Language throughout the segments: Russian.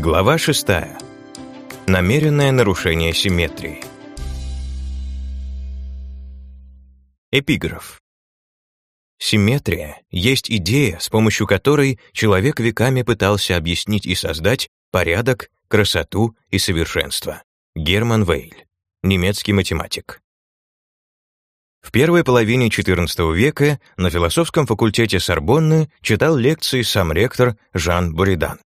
Глава 6. Намеренное нарушение симметрии. Эпиграф. Симметрия есть идея, с помощью которой человек веками пытался объяснить и создать порядок, красоту и совершенство. Герман Вейль, немецкий математик. В первой половине XIV века на философском факультете Сорбонны читал лекции сам ректор Жан Буридан.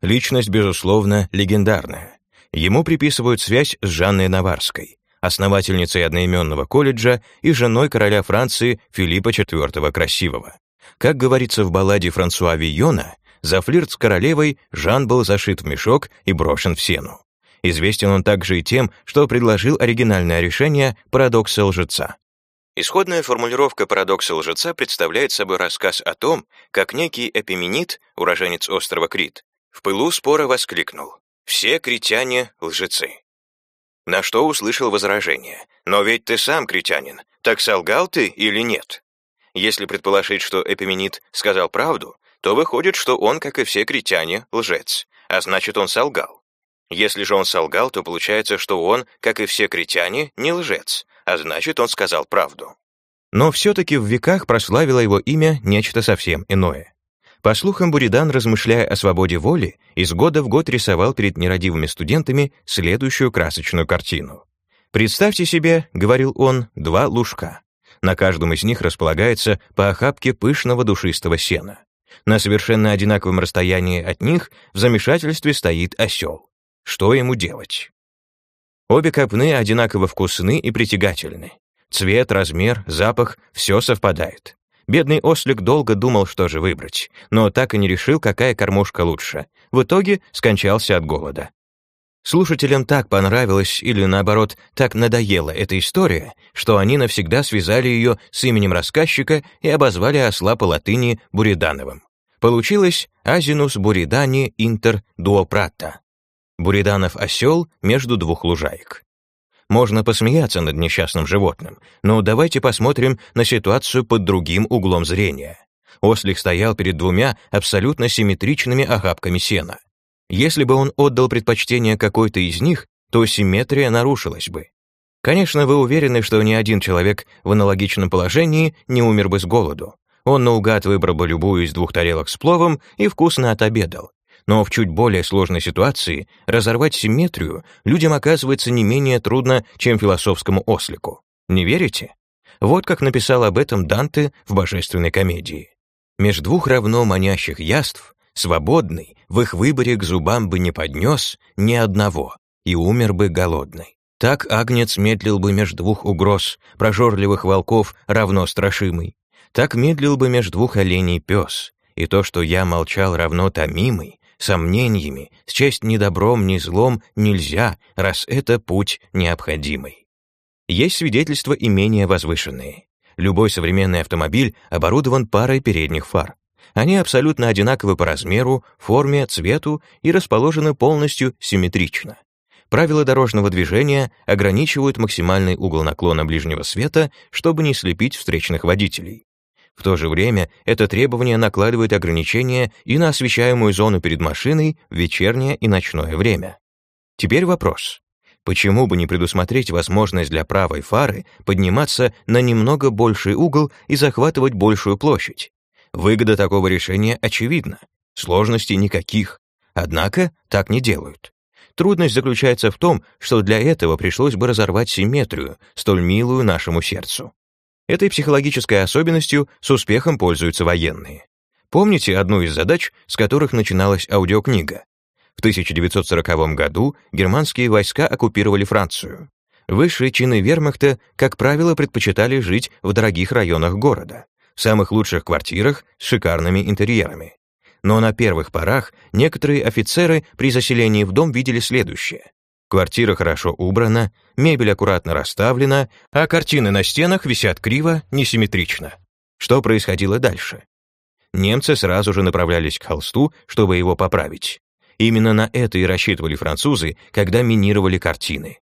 Личность, безусловно, легендарная. Ему приписывают связь с Жанной Наварской, основательницей одноименного колледжа и женой короля Франции Филиппа IV Красивого. Как говорится в балладе Франсуа Вийона, за флирт с королевой Жан был зашит в мешок и брошен в сену. Известен он также и тем, что предложил оригинальное решение парадокса лжеца. Исходная формулировка парадокса лжеца представляет собой рассказ о том, как некий Эпименид, уроженец острова Крит, в пылу спора воскликнул «Все критяне — лжецы». На что услышал возражение «Но ведь ты сам критянин, так солгал ты или нет?» Если предположить, что Эпименид сказал правду, то выходит, что он, как и все критяне, лжец, а значит, он солгал. Если же он солгал, то получается, что он, как и все критяне, не лжец, а значит, он сказал правду. Но все-таки в веках прославило его имя нечто совсем иное. По слухам, Буридан, размышляя о свободе воли, из года в год рисовал перед нерадивыми студентами следующую красочную картину. «Представьте себе, — говорил он, — два лужка. На каждом из них располагается по охапке пышного душистого сена. На совершенно одинаковом расстоянии от них в замешательстве стоит осел. Что ему делать? Обе копны одинаково вкусны и притягательны. Цвет, размер, запах — все совпадает. Бедный ослик долго думал, что же выбрать, но так и не решил, какая кормушка лучше. В итоге скончался от голода. Слушателям так понравилась или, наоборот, так надоела эта история, что они навсегда связали ее с именем рассказчика и обозвали осла по латыни Буридановым. Получилось «Азинус буридани интер дуопратта». Буриданов осел между двух лужаек. Можно посмеяться над несчастным животным, но давайте посмотрим на ситуацию под другим углом зрения. Ослик стоял перед двумя абсолютно симметричными охапками сена. Если бы он отдал предпочтение какой-то из них, то симметрия нарушилась бы. Конечно, вы уверены, что ни один человек в аналогичном положении не умер бы с голоду. Он наугад выбрал бы любую из двух тарелок с пловом и вкусно отобедал. Но в чуть более сложной ситуации разорвать симметрию людям оказывается не менее трудно, чем философскому ослику. Не верите? Вот как написал об этом Данте в «Божественной комедии». «Меж двух равно манящих яств, свободный, в их выборе к зубам бы не поднес ни одного, и умер бы голодный. Так агнец медлил бы меж двух угроз, прожорливых волков равно страшимый. Так медлил бы меж двух оленей пес, и то, что я молчал равно томимый, сомнениями, счесть ни добром, ни злом нельзя, раз это путь необходимый. Есть свидетельства и менее возвышенные. Любой современный автомобиль оборудован парой передних фар. Они абсолютно одинаковы по размеру, форме, цвету и расположены полностью симметрично. Правила дорожного движения ограничивают максимальный угол наклона ближнего света, чтобы не слепить встречных водителей. В то же время это требование накладывает ограничения и на освещаемую зону перед машиной в вечернее и ночное время. Теперь вопрос. Почему бы не предусмотреть возможность для правой фары подниматься на немного больший угол и захватывать большую площадь? Выгода такого решения очевидна. Сложностей никаких. Однако так не делают. Трудность заключается в том, что для этого пришлось бы разорвать симметрию, столь милую нашему сердцу. Этой психологической особенностью с успехом пользуются военные. Помните одну из задач, с которых начиналась аудиокнига? В 1940 году германские войска оккупировали Францию. Высшие чины вермахта, как правило, предпочитали жить в дорогих районах города, в самых лучших квартирах с шикарными интерьерами. Но на первых порах некоторые офицеры при заселении в дом видели следующее. Квартира хорошо убрана, мебель аккуратно расставлена, а картины на стенах висят криво, несимметрично. Что происходило дальше? Немцы сразу же направлялись к холсту, чтобы его поправить. Именно на это и рассчитывали французы, когда минировали картины.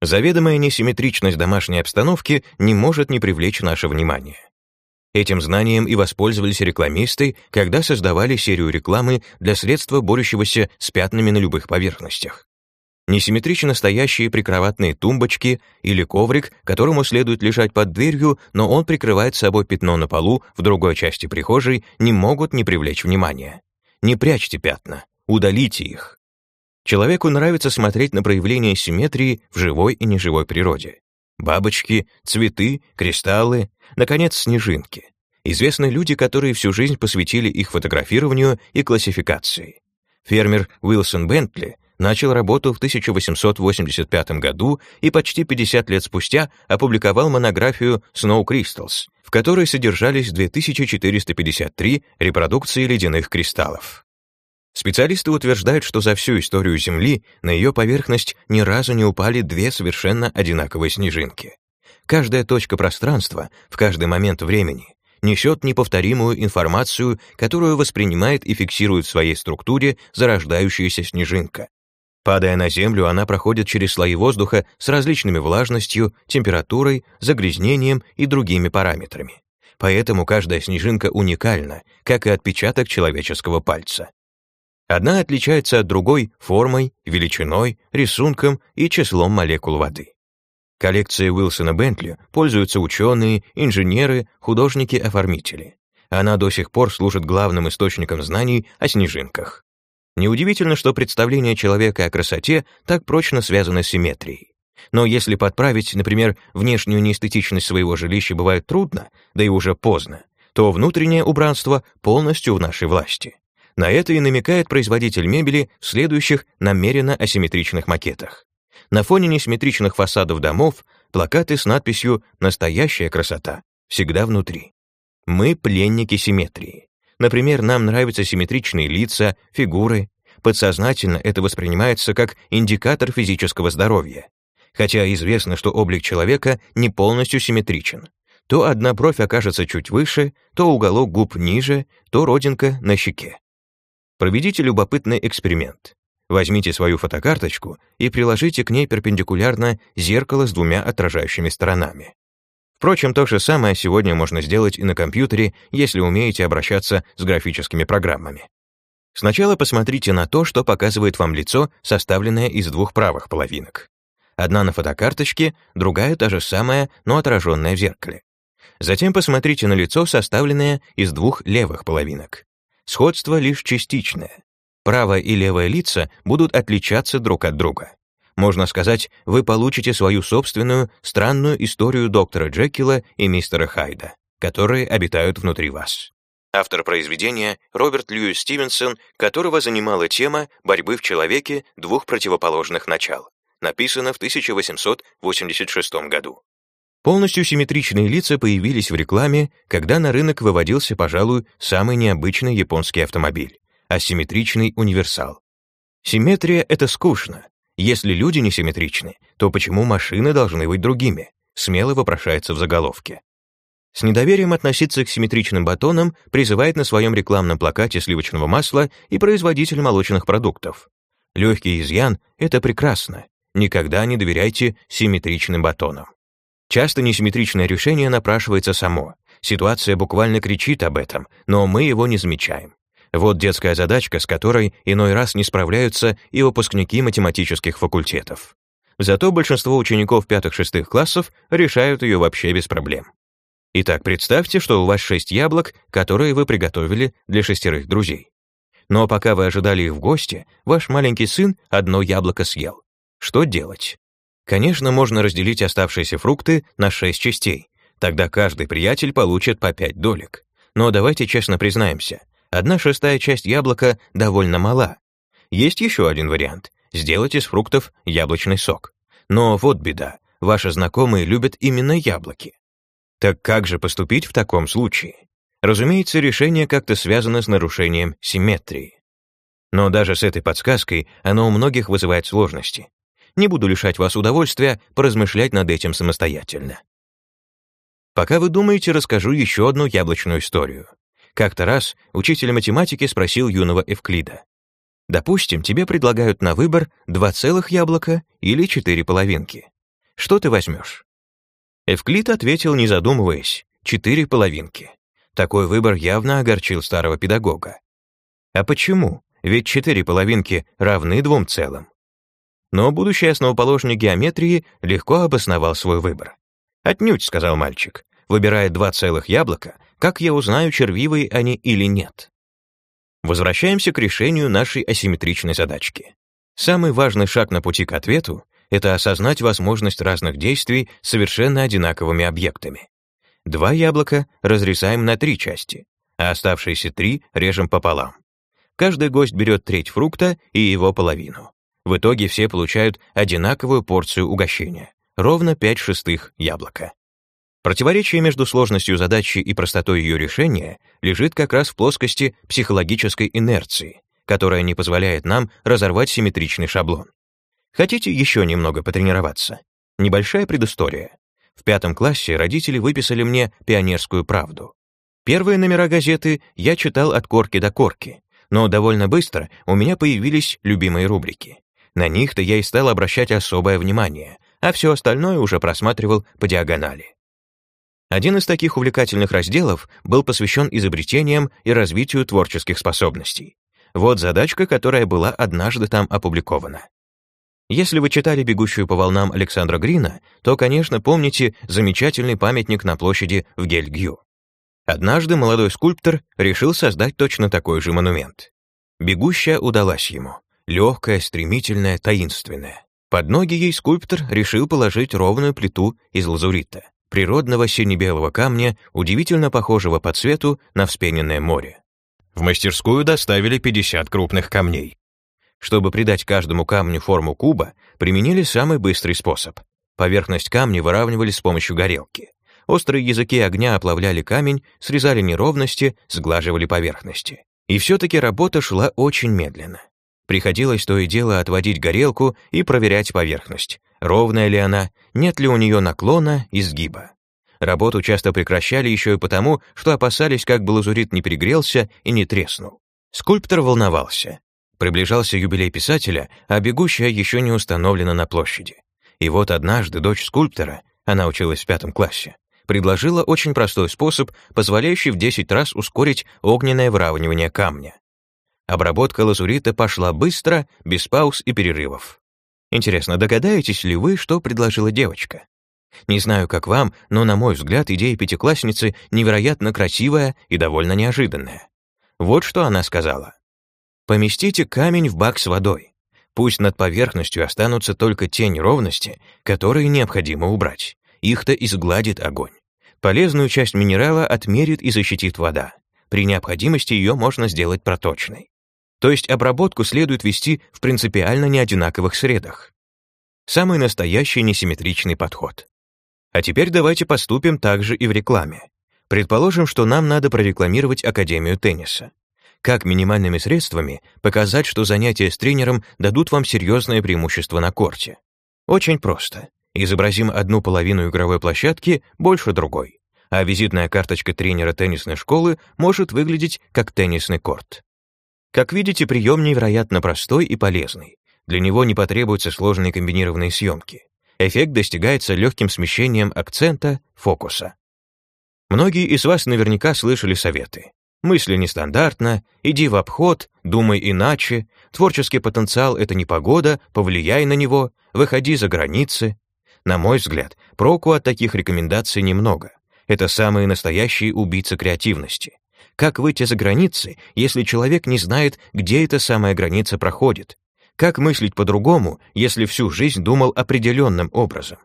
Заведомая несимметричность домашней обстановки не может не привлечь наше внимание. Этим знанием и воспользовались рекламисты, когда создавали серию рекламы для средства, борющегося с пятнами на любых поверхностях. Несимметрично стоящие прикроватные тумбочки или коврик, которому следует лежать под дверью, но он прикрывает собой пятно на полу в другой части прихожей, не могут не привлечь внимания. Не прячьте пятна, удалите их. Человеку нравится смотреть на проявления симметрии в живой и неживой природе. Бабочки, цветы, кристаллы, наконец, снежинки. Известны люди, которые всю жизнь посвятили их фотографированию и классификации. Фермер Уилсон Бентли начал работу в 1885 году и почти 50 лет спустя опубликовал монографию Snow Crystals, в которой содержались 2453 репродукции ледяных кристаллов. Специалисты утверждают, что за всю историю Земли на ее поверхность ни разу не упали две совершенно одинаковые снежинки. Каждая точка пространства в каждый момент времени несет неповторимую информацию, которую воспринимает и фиксирует в своей структуре зарождающаяся снежинка. Падая на Землю, она проходит через слои воздуха с различными влажностью, температурой, загрязнением и другими параметрами. Поэтому каждая снежинка уникальна, как и отпечаток человеческого пальца. Одна отличается от другой формой, величиной, рисунком и числом молекул воды. Коллекцией Уилсона Бентли пользуются ученые, инженеры, художники-оформители. Она до сих пор служит главным источником знаний о снежинках. Неудивительно, что представление человека о красоте так прочно связано с симметрией. Но если подправить, например, внешнюю неэстетичность своего жилища бывает трудно, да и уже поздно, то внутреннее убранство полностью в нашей власти. На это и намекает производитель мебели в следующих намеренно асимметричных макетах. На фоне несимметричных фасадов домов плакаты с надписью «Настоящая красота» всегда внутри. Мы пленники симметрии. Например, нам нравятся симметричные лица, фигуры. Подсознательно это воспринимается как индикатор физического здоровья. Хотя известно, что облик человека не полностью симметричен. То одна бровь окажется чуть выше, то уголок губ ниже, то родинка на щеке. Проведите любопытный эксперимент. Возьмите свою фотокарточку и приложите к ней перпендикулярно зеркало с двумя отражающими сторонами. Впрочем, то же самое сегодня можно сделать и на компьютере, если умеете обращаться с графическими программами. Сначала посмотрите на то, что показывает вам лицо, составленное из двух правых половинок. Одна на фотокарточке, другая та же самая, но отраженная в зеркале. Затем посмотрите на лицо, составленное из двух левых половинок. Сходство лишь частичное. Правое и левое лица будут отличаться друг от друга. Можно сказать, вы получите свою собственную странную историю доктора Джекила и мистера Хайда, которые обитают внутри вас. Автор произведения Роберт Льюис Стивенсон, которого занимала тема борьбы в человеке двух противоположных начал. Написано в 1886 году. Полностью симметричные лица появились в рекламе, когда на рынок выводился, пожалуй, самый необычный японский автомобиль — асимметричный универсал. Симметрия — это скучно, если люди несимметричны, то почему машины должны быть другими? Смело вопрошается в заголовке. С недоверием относиться к симметричным батонам призывает на своем рекламном плакате сливочного масла и производитель молочных продуктов. Легкий изъян — это прекрасно. Никогда не доверяйте симметричным батонам. Часто несимметричное решение напрашивается само. Ситуация буквально кричит об этом, но мы его не замечаем. Вот детская задачка, с которой иной раз не справляются и выпускники математических факультетов. Зато большинство учеников пятых-шестых классов решают ее вообще без проблем. Итак, представьте, что у вас шесть яблок, которые вы приготовили для шестерых друзей. Но пока вы ожидали их в гости, ваш маленький сын одно яблоко съел. Что делать? Конечно, можно разделить оставшиеся фрукты на шесть частей. Тогда каждый приятель получит по пять долек. Но давайте честно признаемся, Одна шестая часть яблока довольно мала. Есть еще один вариант — сделать из фруктов яблочный сок. Но вот беда, ваши знакомые любят именно яблоки. Так как же поступить в таком случае? Разумеется, решение как-то связано с нарушением симметрии. Но даже с этой подсказкой оно у многих вызывает сложности. Не буду лишать вас удовольствия поразмышлять над этим самостоятельно. Пока вы думаете, расскажу еще одну яблочную историю. Как-то раз учитель математики спросил юного Эвклида. «Допустим, тебе предлагают на выбор два целых яблока или четыре половинки. Что ты возьмешь?» Эвклид ответил, не задумываясь, четыре половинки. Такой выбор явно огорчил старого педагога. А почему? Ведь четыре половинки равны двум целым. Но будущий основоположник геометрии легко обосновал свой выбор. «Отнюдь», — сказал мальчик, выбирая два целых яблока, как я узнаю, червивые они или нет? Возвращаемся к решению нашей асимметричной задачки. Самый важный шаг на пути к ответу — это осознать возможность разных действий с совершенно одинаковыми объектами. Два яблока разрезаем на три части, а оставшиеся три режем пополам. Каждый гость берет треть фрукта и его половину. В итоге все получают одинаковую порцию угощения, ровно 5 шестых яблока. Противоречие между сложностью задачи и простотой ее решения лежит как раз в плоскости психологической инерции, которая не позволяет нам разорвать симметричный шаблон. Хотите еще немного потренироваться? Небольшая предыстория. В пятом классе родители выписали мне пионерскую правду. Первые номера газеты я читал от корки до корки, но довольно быстро у меня появились любимые рубрики. На них-то я и стал обращать особое внимание, а все остальное уже просматривал по диагонали. Один из таких увлекательных разделов был посвящен изобретениям и развитию творческих способностей. Вот задачка, которая была однажды там опубликована. Если вы читали «Бегущую по волнам» Александра Грина, то, конечно, помните замечательный памятник на площади в Гельгью. Однажды молодой скульптор решил создать точно такой же монумент. Бегущая удалась ему. Легкая, стремительная, таинственная. Под ноги ей скульптор решил положить ровную плиту из лазурита, природного сине-белого камня, удивительно похожего по цвету на вспененное море. В мастерскую доставили 50 крупных камней. Чтобы придать каждому камню форму куба, применили самый быстрый способ. Поверхность камня выравнивали с помощью горелки. Острые языки огня оплавляли камень, срезали неровности, сглаживали поверхности. И все-таки работа шла очень медленно. Приходилось то и дело отводить горелку и проверять поверхность. Ровная ли она, нет ли у нее наклона, изгиба. Работу часто прекращали еще и потому, что опасались, как бы лазурит не перегрелся и не треснул. Скульптор волновался. Приближался юбилей писателя, а бегущая еще не установлена на площади. И вот однажды дочь скульптора, она училась в пятом классе, предложила очень простой способ, позволяющий в 10 раз ускорить огненное выравнивание камня. Обработка лазурита пошла быстро, без пауз и перерывов. Интересно, догадаетесь ли вы, что предложила девочка? Не знаю, как вам, но, на мой взгляд, идея пятиклассницы невероятно красивая и довольно неожиданная. Вот что она сказала. Поместите камень в бак с водой. Пусть над поверхностью останутся только те неровности, которые необходимо убрать. Их-то изгладит огонь. Полезную часть минерала отмерит и защитит вода. При необходимости ее можно сделать проточной. То есть обработку следует вести в принципиально неодинаковых средах. Самый настоящий несимметричный подход. А теперь давайте поступим также и в рекламе. Предположим, что нам надо прорекламировать Академию тенниса как минимальными средствами показать, что занятия с тренером дадут вам серьезное преимущество на корте. Очень просто. Изобразим одну половину игровой площадки, больше другой. А визитная карточка тренера теннисной школы может выглядеть как теннисный корт. Как видите, прием невероятно простой и полезный. Для него не потребуются сложные комбинированные съемки. Эффект достигается легким смещением акцента, фокуса. Многие из вас наверняка слышали советы. Мысли нестандартно, иди в обход, думай иначе, творческий потенциал — это не погода, повлияй на него, выходи за границы. На мой взгляд, проку от таких рекомендаций немного. Это самые настоящие убийцы креативности. Как выйти за границы, если человек не знает, где эта самая граница проходит? Как мыслить по-другому, если всю жизнь думал определенным образом?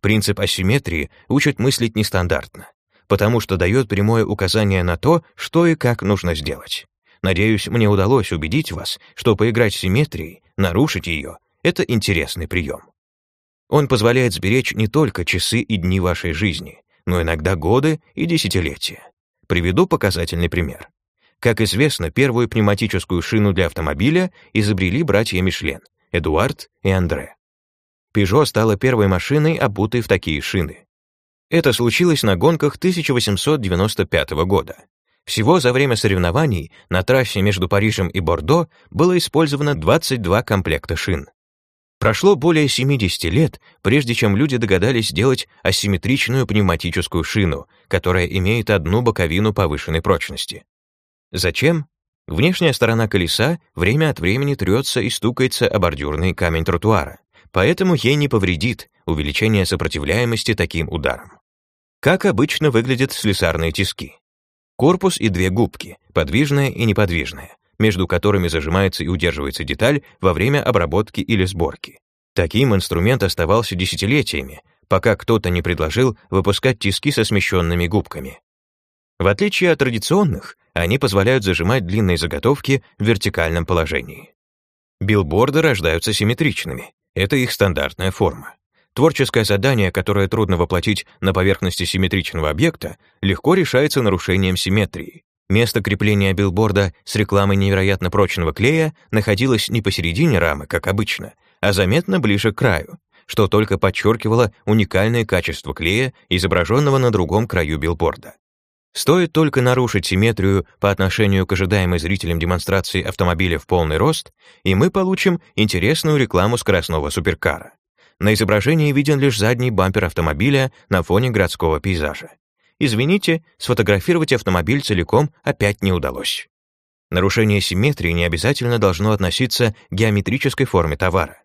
Принцип асимметрии учит мыслить нестандартно потому что дает прямое указание на то, что и как нужно сделать. Надеюсь, мне удалось убедить вас, что поиграть с симметрией, нарушить ее — это интересный прием. Он позволяет сберечь не только часы и дни вашей жизни, но иногда годы и десятилетия. Приведу показательный пример. Как известно, первую пневматическую шину для автомобиля изобрели братья Мишлен, Эдуард и Андре. Peugeot стала первой машиной, обутой в такие шины. Это случилось на гонках 1895 года. Всего за время соревнований на трассе между Парижем и Бордо было использовано 22 комплекта шин. Прошло более 70 лет, прежде чем люди догадались сделать асимметричную пневматическую шину, которая имеет одну боковину повышенной прочности. Зачем? Внешняя сторона колеса время от времени трется и стукается о бордюрный камень тротуара, поэтому ей не повредит увеличение сопротивляемости таким ударам. Как обычно выглядят слесарные тиски. Корпус и две губки, подвижная и неподвижная, между которыми зажимается и удерживается деталь во время обработки или сборки. Таким инструмент оставался десятилетиями, пока кто-то не предложил выпускать тиски со смещенными губками. В отличие от традиционных, они позволяют зажимать длинные заготовки в вертикальном положении. Билборды рождаются симметричными. Это их стандартная форма. Творческое задание, которое трудно воплотить на поверхности симметричного объекта, легко решается нарушением симметрии. Место крепления билборда с рекламой невероятно прочного клея находилось не посередине рамы, как обычно, а заметно ближе к краю, что только подчеркивало уникальное качество клея, изображенного на другом краю билборда. Стоит только нарушить симметрию по отношению к ожидаемой зрителям демонстрации автомобиля в полный рост, и мы получим интересную рекламу скоростного суперкара. На изображении виден лишь задний бампер автомобиля на фоне городского пейзажа. Извините, сфотографировать автомобиль целиком опять не удалось. Нарушение симметрии не обязательно должно относиться к геометрической форме товара.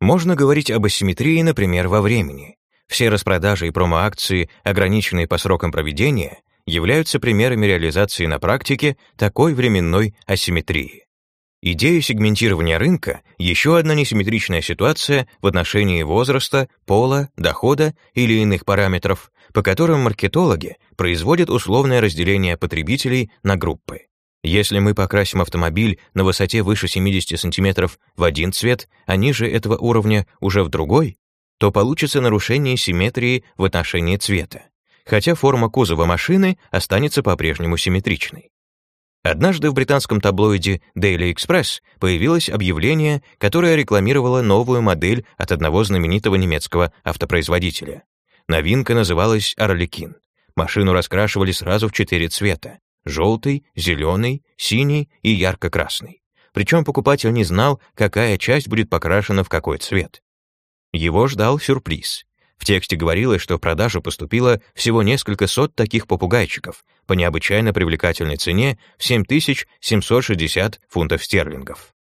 Можно говорить об асимметрии, например, во времени. Все распродажи и промо-акции, ограниченные по срокам проведения, являются примерами реализации на практике такой временной асимметрии. Идея сегментирования рынка — еще одна несимметричная ситуация в отношении возраста, пола, дохода или иных параметров, по которым маркетологи производят условное разделение потребителей на группы. Если мы покрасим автомобиль на высоте выше 70 см в один цвет, а ниже этого уровня уже в другой, то получится нарушение симметрии в отношении цвета, хотя форма кузова машины останется по-прежнему симметричной. Однажды в британском таблоиде Daily Express появилось объявление, которое рекламировало новую модель от одного знаменитого немецкого автопроизводителя. Новинка называлась «Орликин». Машину раскрашивали сразу в четыре цвета — желтый, зеленый, синий и ярко-красный. Причем покупатель не знал, какая часть будет покрашена в какой цвет. Его ждал сюрприз. В тексте говорилось, что в продажу поступило всего несколько сот таких попугайчиков по необычайно привлекательной цене в 7760 фунтов стерлингов.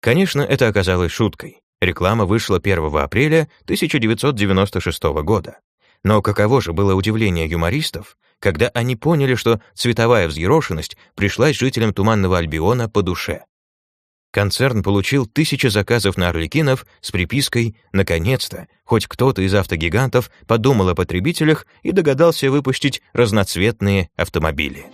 Конечно, это оказалось шуткой. Реклама вышла 1 апреля 1996 года. Но каково же было удивление юмористов, когда они поняли, что цветовая взъерошенность пришлась жителям Туманного Альбиона по душе. Концерн получил тысячи заказов на Орликинов с припиской «Наконец-то, хоть кто-то из автогигантов подумал о потребителях и догадался выпустить разноцветные автомобили».